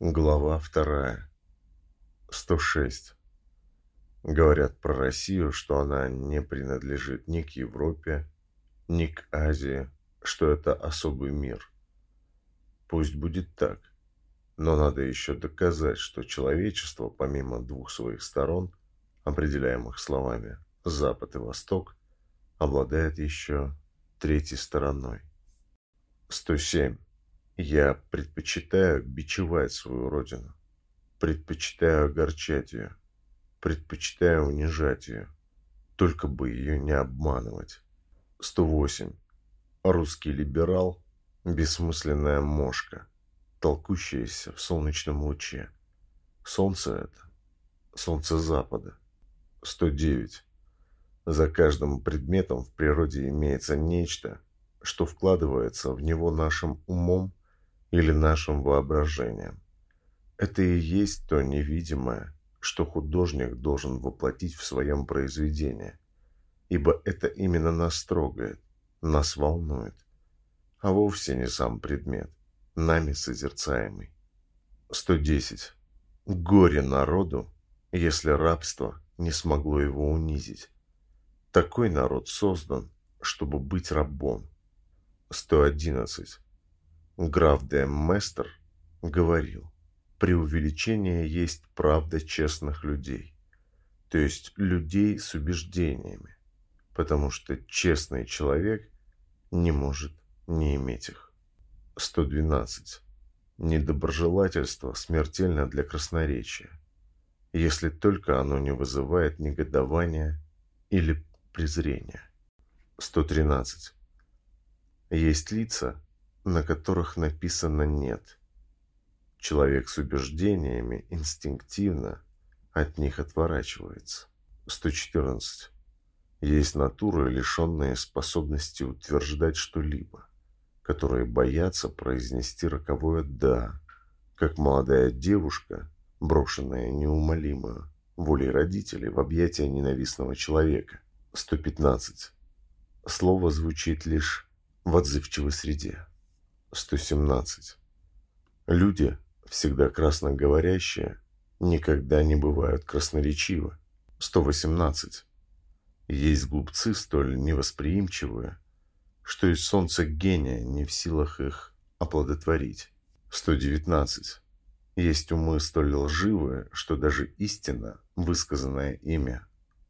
Глава вторая. 106. Говорят про Россию, что она не принадлежит ни к Европе, ни к Азии, что это особый мир. Пусть будет так, но надо еще доказать, что человечество, помимо двух своих сторон, определяемых словами «Запад» и «Восток», обладает еще третьей стороной. 107. Я предпочитаю бичевать свою родину. Предпочитаю огорчать ее. Предпочитаю унижать ее. Только бы ее не обманывать. 108. Русский либерал – бессмысленная мошка, толкущаяся в солнечном луче. Солнце это – солнце запада. 109. За каждым предметом в природе имеется нечто, что вкладывается в него нашим умом или нашим воображением. Это и есть то невидимое, что художник должен воплотить в своем произведении, ибо это именно нас трогает, нас волнует, а вовсе не сам предмет, нами созерцаемый. 110. Горе народу, если рабство не смогло его унизить. Такой народ создан, чтобы быть рабом. 111. Граф де Местер говорил, преувеличение есть правда честных людей, то есть людей с убеждениями, потому что честный человек не может не иметь их. 112. Недоброжелательство смертельно для красноречия, если только оно не вызывает негодования или презрения. 113. Есть лица, на которых написано «нет». Человек с убеждениями инстинктивно от них отворачивается. 114. Есть натуры, лишенные способности утверждать что-либо, которые боятся произнести роковое «да», как молодая девушка, брошенная неумолимую волей родителей в объятия ненавистного человека. 115. Слово звучит лишь в отзывчивой среде. 117. Люди, всегда красно говорящие, никогда не бывают красноречивы. 118. Есть глупцы столь невосприимчивые, что и солнце гения не в силах их оплодотворить. 119. Есть умы столь лживые, что даже истина, высказанная ими,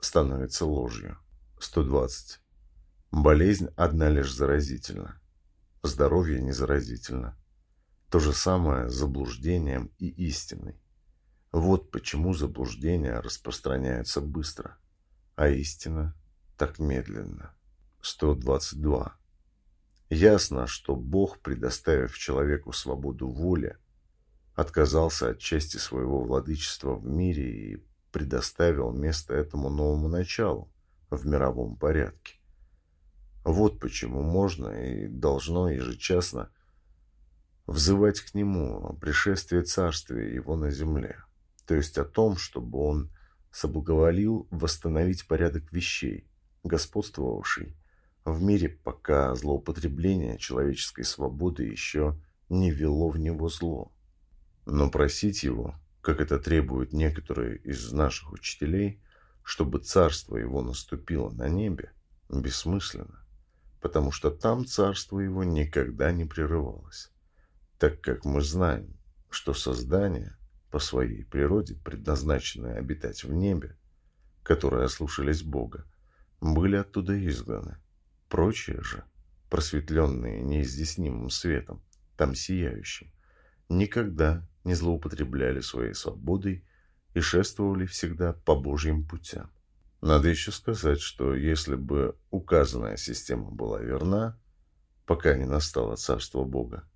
становится ложью. 120. Болезнь одна лишь заразительна здоровье не заразительно. То же самое с заблуждением и истиной. Вот почему заблуждения распространяются быстро, а истина так медленно. 122. Ясно, что Бог, предоставив человеку свободу воли, отказался от части своего владычества в мире и предоставил место этому новому началу в мировом порядке. Вот почему можно и должно ежечасно взывать к Нему о пришествии Царствия Его на земле, то есть о том, чтобы Он соблаговолил восстановить порядок вещей, господствовавший в мире, пока злоупотребление человеческой свободы еще не вело в него зло. Но просить Его, как это требуют некоторые из наших учителей, чтобы Царство Его наступило на небе, бессмысленно потому что там царство его никогда не прерывалось, так как мы знаем, что создание по своей природе, предназначенное обитать в небе, которые ослушались Бога, были оттуда изгнаны. Прочие же, просветленные неизъяснимым светом, там сияющим, никогда не злоупотребляли своей свободой и шествовали всегда по Божьим путям. Надо еще сказать, что если бы указанная система была верна, пока не настало царство Бога,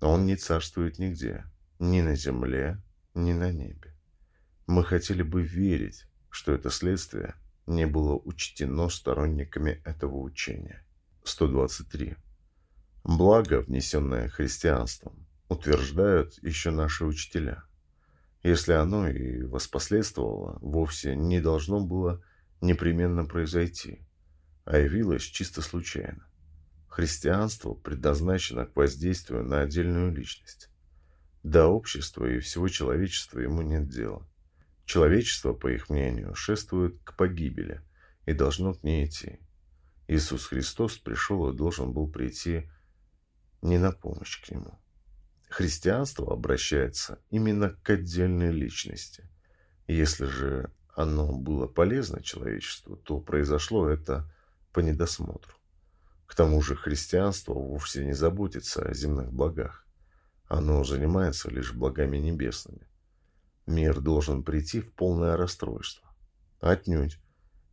он не царствует нигде, ни на земле, ни на небе. Мы хотели бы верить, что это следствие не было учтено сторонниками этого учения. 123. Благо, внесенное христианством, утверждают еще наши учителя. Если оно и воспоследствовало, вовсе не должно было непременно произойти, а явилось чисто случайно. Христианство предназначено к воздействию на отдельную личность. До общества и всего человечества ему нет дела. Человечество, по их мнению, шествует к погибели и должно к ней идти. Иисус Христос пришел и должен был прийти не на помощь к нему. Христианство обращается именно к отдельной личности. Если же оно было полезно человечеству, то произошло это по недосмотру. К тому же христианство вовсе не заботится о земных благах. Оно занимается лишь благами небесными. Мир должен прийти в полное расстройство. Отнюдь.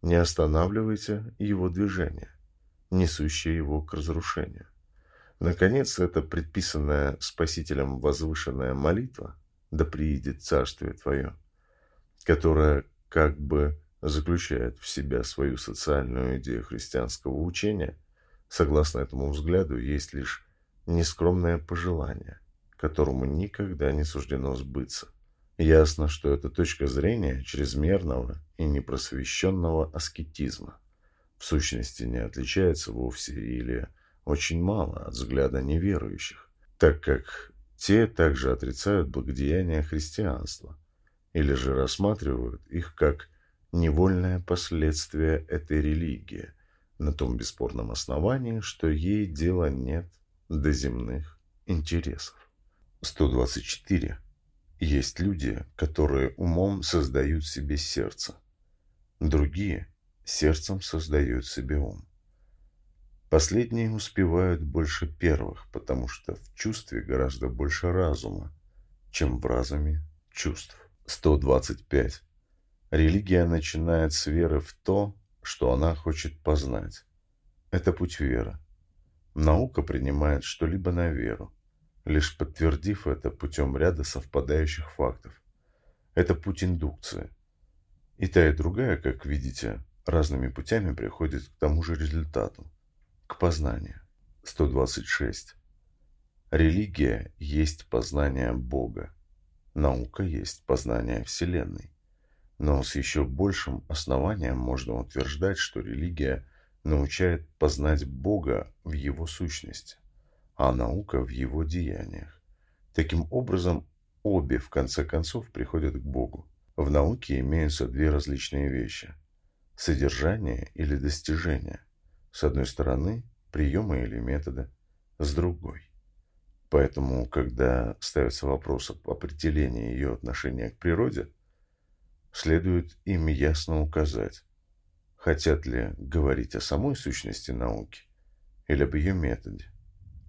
Не останавливайте его движение, несущее его к разрушению. Наконец, эта предписанная Спасителем возвышенная молитва «Да приидет Царствие Твое», которая как бы заключает в себя свою социальную идею христианского учения, согласно этому взгляду, есть лишь нескромное пожелание, которому никогда не суждено сбыться. Ясно, что это точка зрения чрезмерного и непросвещенного аскетизма. В сущности, не отличается вовсе или очень мало от взгляда неверующих, так как те также отрицают благодеяние христианства – или же рассматривают их как невольное последствие этой религии, на том бесспорном основании, что ей дела нет до земных интересов. 124. Есть люди, которые умом создают себе сердце. Другие сердцем создают себе ум. Последние успевают больше первых, потому что в чувстве гораздо больше разума, чем в разуме чувств. 125. Религия начинает с веры в то, что она хочет познать. Это путь веры. Наука принимает что-либо на веру, лишь подтвердив это путем ряда совпадающих фактов. Это путь индукции. И та, и другая, как видите, разными путями приходит к тому же результату, к познанию. 126. Религия есть познание Бога. Наука есть познание Вселенной. Но с еще большим основанием можно утверждать, что религия научает познать Бога в Его сущности, а наука в Его деяниях. Таким образом, обе в конце концов приходят к Богу. В науке имеются две различные вещи – содержание или достижение. С одной стороны, приемы или методы, с другой Поэтому, когда ставится вопрос об определении ее отношения к природе, следует им ясно указать, хотят ли говорить о самой сущности науки или об ее методе.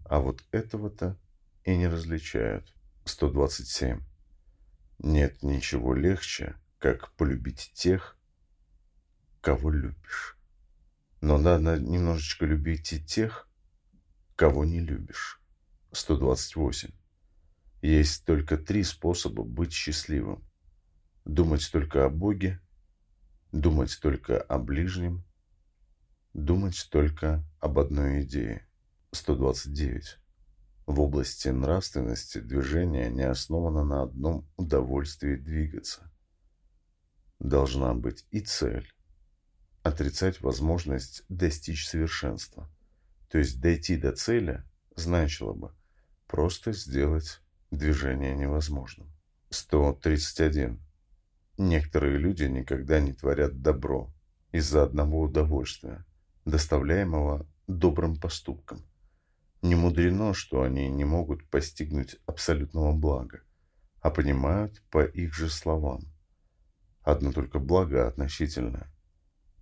А вот этого-то и не различают. 127. Нет ничего легче, как полюбить тех, кого любишь. Но надо немножечко любить и тех, кого не любишь. 128. Есть только три способа быть счастливым. Думать только о Боге, думать только о ближнем, думать только об одной идее. 129. В области нравственности движение не основано на одном удовольствии двигаться. Должна быть и цель. Отрицать возможность достичь совершенства. То есть дойти до цели значило бы просто сделать движение невозможным. 131. Некоторые люди никогда не творят добро из-за одного удовольствия, доставляемого добрым поступком. Не мудрено, что они не могут постигнуть абсолютного блага, а понимают по их же словам. Одно только благо относительное.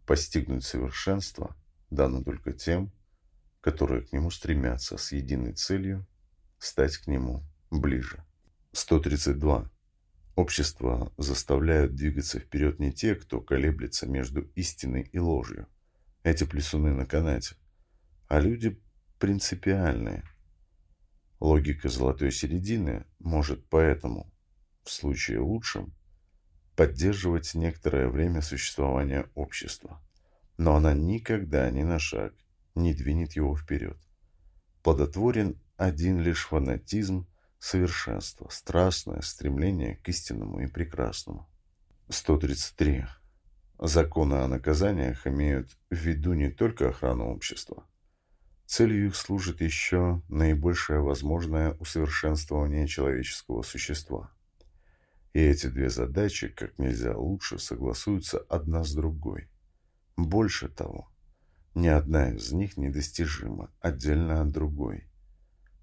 Постигнуть совершенство дано только тем, которые к нему стремятся с единой целью стать к нему ближе. 132. Общество заставляют двигаться вперед не те, кто колеблется между истиной и ложью. Эти плесуны на канате. А люди принципиальные. Логика золотой середины может поэтому, в случае лучшем, поддерживать некоторое время существования общества. Но она никогда ни на шаг не двинет его вперед. Плодотворен один лишь фанатизм совершенства, страстное стремление к истинному и прекрасному. 133. Законы о наказаниях имеют в виду не только охрану общества, Целью их служит еще наибольшее возможное усовершенствование человеческого существа. И эти две задачи как нельзя лучше согласуются одна с другой. Больше того, ни одна из них недостижима отдельно от другой.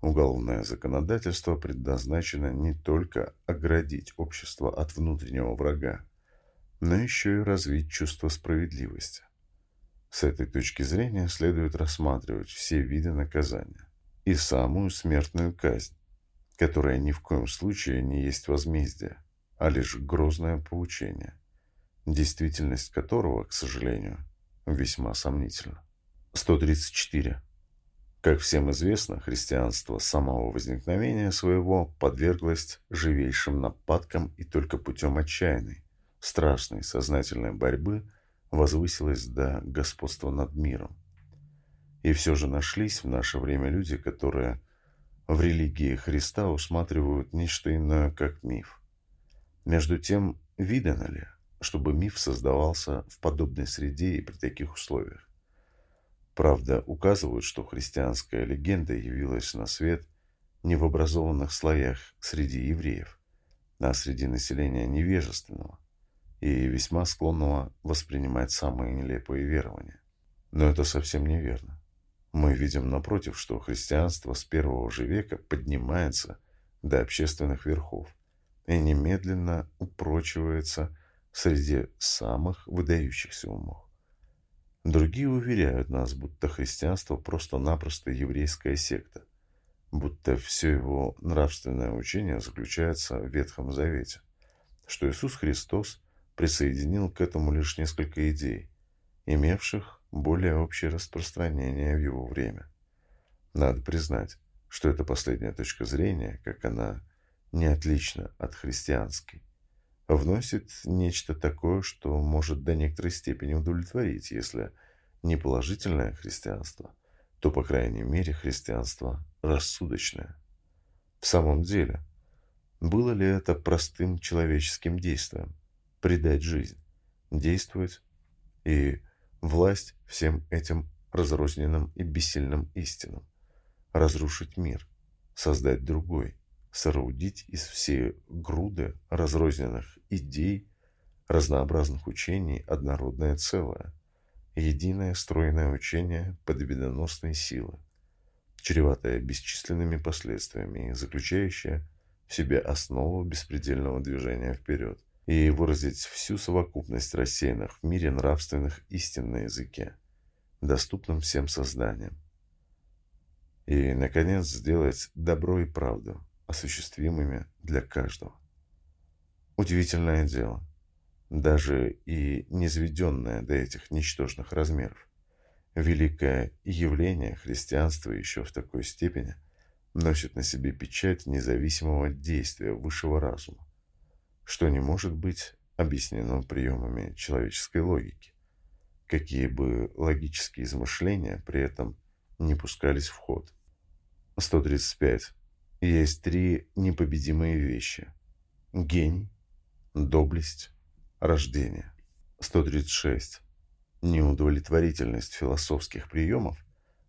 Уголовное законодательство предназначено не только оградить общество от внутреннего врага, но еще и развить чувство справедливости. С этой точки зрения следует рассматривать все виды наказания и самую смертную казнь, которая ни в коем случае не есть возмездие, а лишь грозное поучение, действительность которого, к сожалению, весьма сомнительна. 134. Как всем известно, христианство с самого возникновения своего подверглось живейшим нападкам и только путем отчаянной, страшной сознательной борьбы возвысилось до господства над миром. И все же нашлись в наше время люди, которые в религии Христа усматривают нечто иное, как миф. Между тем, видано ли, чтобы миф создавался в подобной среде и при таких условиях? Правда, указывают, что христианская легенда явилась на свет не в образованных слоях среди евреев, а среди населения невежественного и весьма склонного воспринимать самые нелепые верования. Но это совсем неверно. Мы видим напротив, что христианство с первого же века поднимается до общественных верхов и немедленно упрочивается среди самых выдающихся умов. Другие уверяют нас, будто христианство просто-напросто еврейская секта, будто все его нравственное учение заключается в Ветхом Завете, что Иисус Христос присоединил к этому лишь несколько идей, имевших более общее распространение в его время. Надо признать, что эта последняя точка зрения, как она не отлична от христианской, вносит нечто такое, что может до некоторой степени удовлетворить, если не положительное христианство, то, по крайней мере, христианство рассудочное. В самом деле, было ли это простым человеческим действием – предать жизнь, действовать и власть всем этим разрозненным и бессильным истинам, разрушить мир, создать другой – соорудить из всей груды разрозненных идей, разнообразных учений однородное целое, единое стройное учение победоносной силы, чреватое бесчисленными последствиями и заключающее в себе основу беспредельного движения вперед, и выразить всю совокупность рассеянных в мире нравственных истин на языке, доступном всем созданиям. И, наконец, сделать добро и правду, осуществимыми для каждого. Удивительное дело, даже и низведенное до этих ничтожных размеров, великое явление христианства еще в такой степени носит на себе печать независимого действия высшего разума, что не может быть объяснено приемами человеческой логики, какие бы логические измышления при этом не пускались в ход. 135. Есть три непобедимые вещи. Гений, доблесть, рождение. 136. Неудовлетворительность философских приемов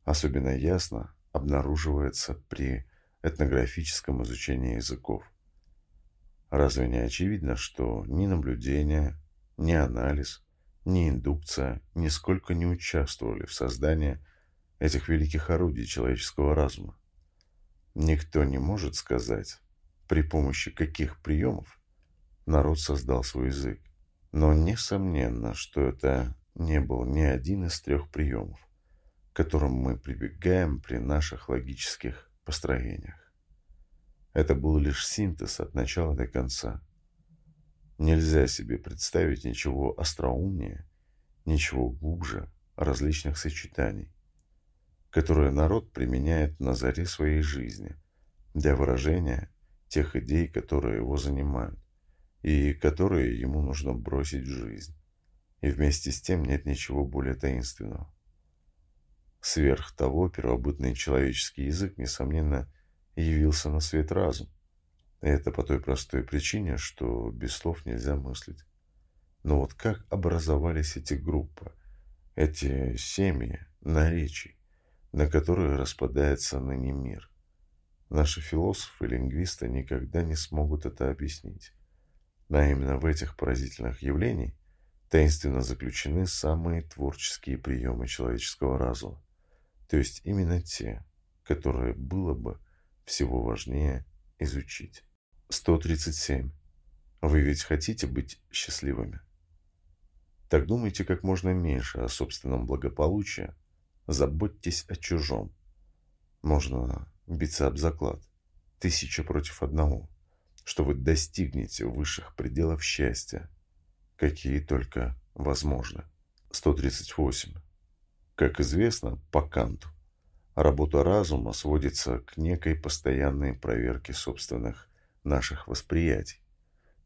особенно ясно обнаруживается при этнографическом изучении языков. Разве не очевидно, что ни наблюдение, ни анализ, ни индукция нисколько не участвовали в создании этих великих орудий человеческого разума? Никто не может сказать, при помощи каких приемов народ создал свой язык. Но несомненно, что это не был ни один из трех приемов, к которым мы прибегаем при наших логических построениях. Это был лишь синтез от начала до конца. Нельзя себе представить ничего остроумнее, ничего глубже различных сочетаний которое народ применяет на заре своей жизни для выражения тех идей, которые его занимают и которые ему нужно бросить в жизнь. И вместе с тем нет ничего более таинственного. Сверх того, первобытный человеческий язык, несомненно, явился на свет разум. Это по той простой причине, что без слов нельзя мыслить. Но вот как образовались эти группы, эти семьи наречий? на которые распадается ныне мир. Наши философы и лингвисты никогда не смогут это объяснить. Но именно в этих поразительных явлениях таинственно заключены самые творческие приемы человеческого разума, то есть именно те, которые было бы всего важнее изучить. 137. Вы ведь хотите быть счастливыми? Так думайте как можно меньше о собственном благополучии, заботьтесь о чужом. Можно биться об заклад, тысяча против одного, что вы достигнете высших пределов счастья, какие только возможны. 138. Как известно, по Канту, работа разума сводится к некой постоянной проверке собственных наших восприятий.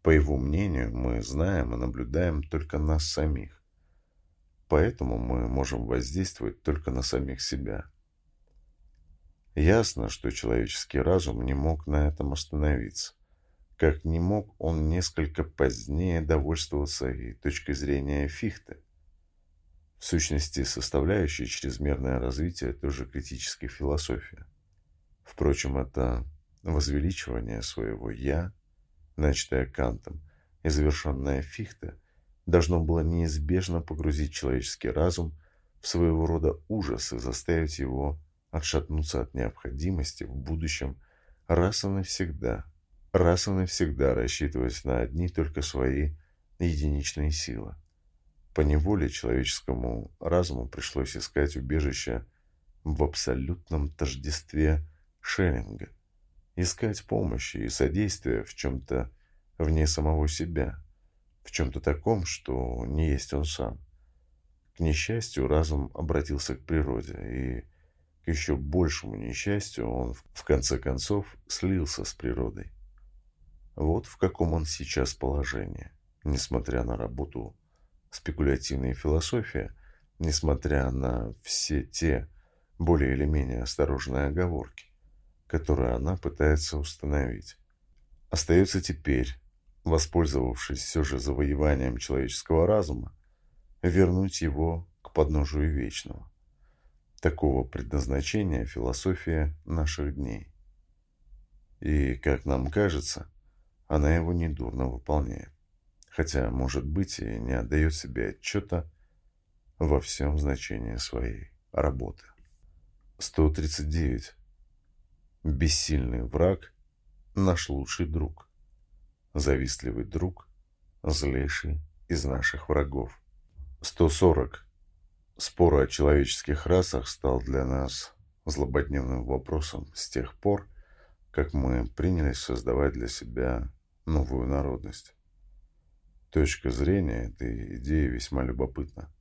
По его мнению, мы знаем и наблюдаем только нас самих. Поэтому мы можем воздействовать только на самих себя. Ясно, что человеческий разум не мог на этом остановиться как не мог он несколько позднее довольствоваться и точкой зрения Фихте. В сущности, составляющая чрезмерное развитие тоже критической философии. Впрочем, это возвеличивание своего «я», начатое Кантом и завершенное Фихте, должно было неизбежно погрузить человеческий разум в своего рода ужас и заставить его отшатнуться от необходимости в будущем раз и навсегда – раз и навсегда рассчитывать на одни только свои единичные силы. По неволе человеческому разуму пришлось искать убежище в абсолютном тождестве Шеллинга, искать помощи и содействия в чем-то вне самого себя, в чем-то таком, что не есть он сам. К несчастью, разум обратился к природе, и к еще большему несчастью он в конце концов слился с природой. Вот в каком он сейчас положении. Несмотря на работу спекулятивной философии, несмотря на все те более или менее осторожные оговорки, которые она пытается установить. Остается теперь, воспользовавшись все же завоеванием человеческого разума, вернуть его к подножию вечного. Такого предназначения философия наших дней. И, как нам кажется, она его недурно выполняет. Хотя, может быть, и не отдает себе отчета во всем значении своей работы. 139. Бессильный враг – наш лучший друг. Завистливый друг – злейший из наших врагов. 140. Спор о человеческих расах стал для нас злободневным вопросом с тех пор, как мы принялись создавать для себя новую народность. Точка зрения этой идеи весьма любопытна.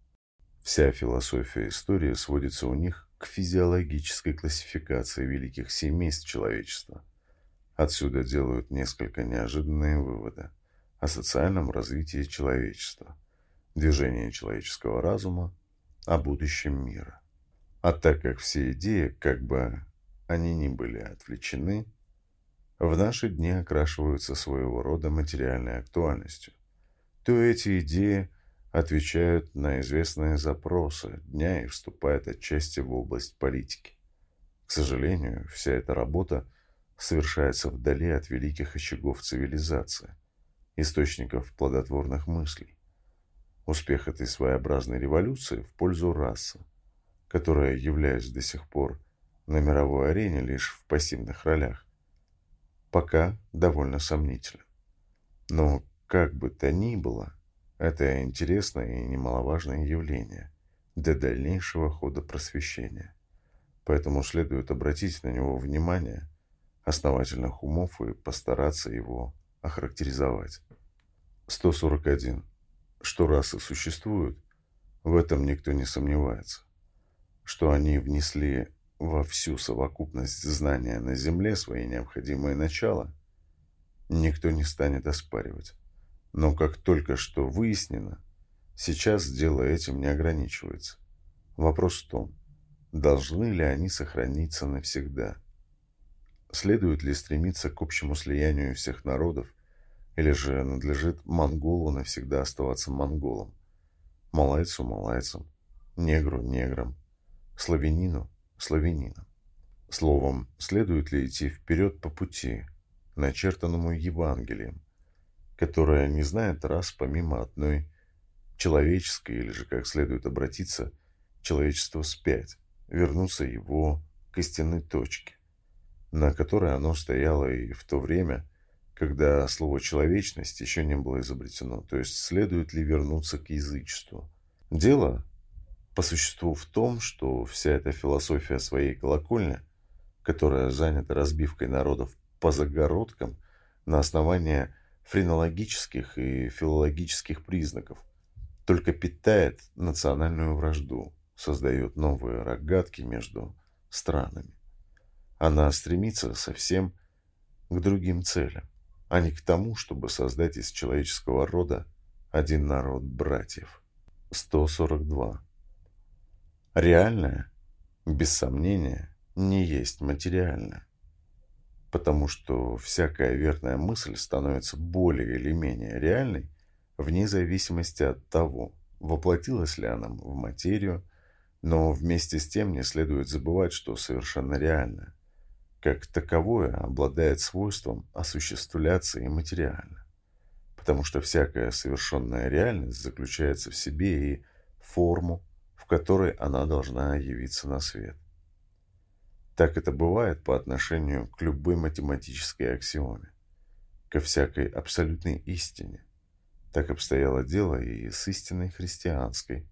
Вся философия истории сводится у них к физиологической классификации великих семейств человечества. Отсюда делают несколько неожиданные выводы о социальном развитии человечества, движении человеческого разума, о будущем мира. А так как все идеи, как бы они ни были отвлечены, в наши дни окрашиваются своего рода материальной актуальностью, то эти идеи отвечают на известные запросы дня и вступают отчасти в область политики. К сожалению, вся эта работа совершается вдали от великих очагов цивилизации, источников плодотворных мыслей. Успех этой своеобразной революции в пользу расы, которая, являясь до сих пор на мировой арене лишь в пассивных ролях, пока довольно сомнителен. Но как бы то ни было, это интересное и немаловажное явление для дальнейшего хода просвещения. Поэтому следует обратить на него внимание основательных умов и постараться его охарактеризовать. 141. Что расы существуют, в этом никто не сомневается. Что они внесли во всю совокупность знания на Земле свои необходимые начала, никто не станет оспаривать. Но как только что выяснено, сейчас дело этим не ограничивается. Вопрос в том, должны ли они сохраниться навсегда. Следует ли стремиться к общему слиянию всех народов, или же надлежит монголу навсегда оставаться монголом, малайцу малайцем, негру негром, славянину славянином. Словом, следует ли идти вперед по пути, начертанному Евангелием, которое не знает раз помимо одной человеческой, или же, как следует обратиться, человечество вспять, вернуться его к истинной точке, на которой оно стояло и в то время, когда слово «человечность» еще не было изобретено, то есть следует ли вернуться к язычеству. Дело по существу в том, что вся эта философия своей колокольни, которая занята разбивкой народов по загородкам на основании френологических и филологических признаков, только питает национальную вражду, создает новые рогатки между странами. Она стремится совсем к другим целям а не к тому, чтобы создать из человеческого рода один народ братьев. 142. Реальное, без сомнения, не есть материальное, потому что всякая верная мысль становится более или менее реальной вне зависимости от того, воплотилась ли она в материю, но вместе с тем не следует забывать, что совершенно реальное как таковое обладает свойством осуществляться и материально, потому что всякая совершенная реальность заключается в себе и форму, которой она должна явиться на свет. Так это бывает по отношению к любой математической аксиоме, ко всякой абсолютной истине. Так обстояло дело и с истиной христианской,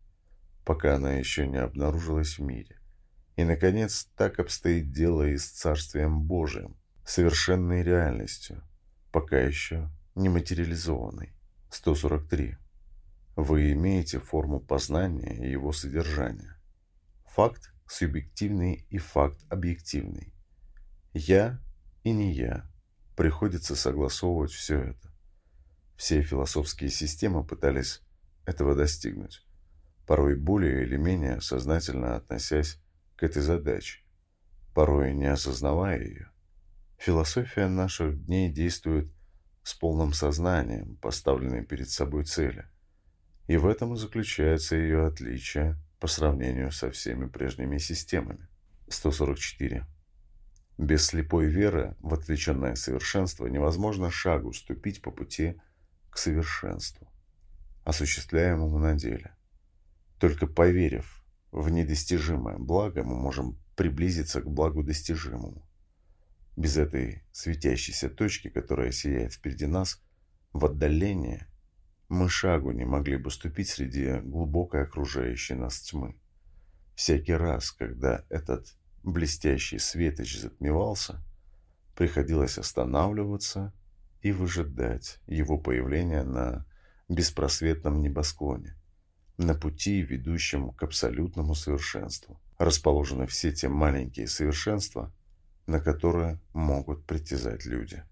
пока она еще не обнаружилась в мире. И, наконец, так обстоит дело и с Царствием Божиим, совершенной реальностью, пока еще не материализованной. 143. Вы имеете форму познания и его содержания. Факт субъективный и факт объективный. Я и не я. Приходится согласовывать все это. Все философские системы пытались этого достигнуть, порой более или менее сознательно относясь к этой задаче, порой не осознавая ее. Философия наших дней действует с полным сознанием поставленной перед собой цели. И в этом и заключается ее отличие по сравнению со всеми прежними системами. 144. Без слепой веры в отвлеченное совершенство невозможно шагу ступить по пути к совершенству, осуществляемому на деле. Только поверив в недостижимое благо мы можем приблизиться к благу достижимому. Без этой светящейся точки, которая сияет впереди нас, в отдалении, мы шагу не могли бы ступить среди глубокой окружающей нас тьмы. Всякий раз, когда этот блестящий светоч затмевался, приходилось останавливаться и выжидать его появления на беспросветном небосклоне на пути, ведущем к абсолютному совершенству. Расположены все те маленькие совершенства, на которые могут притязать люди.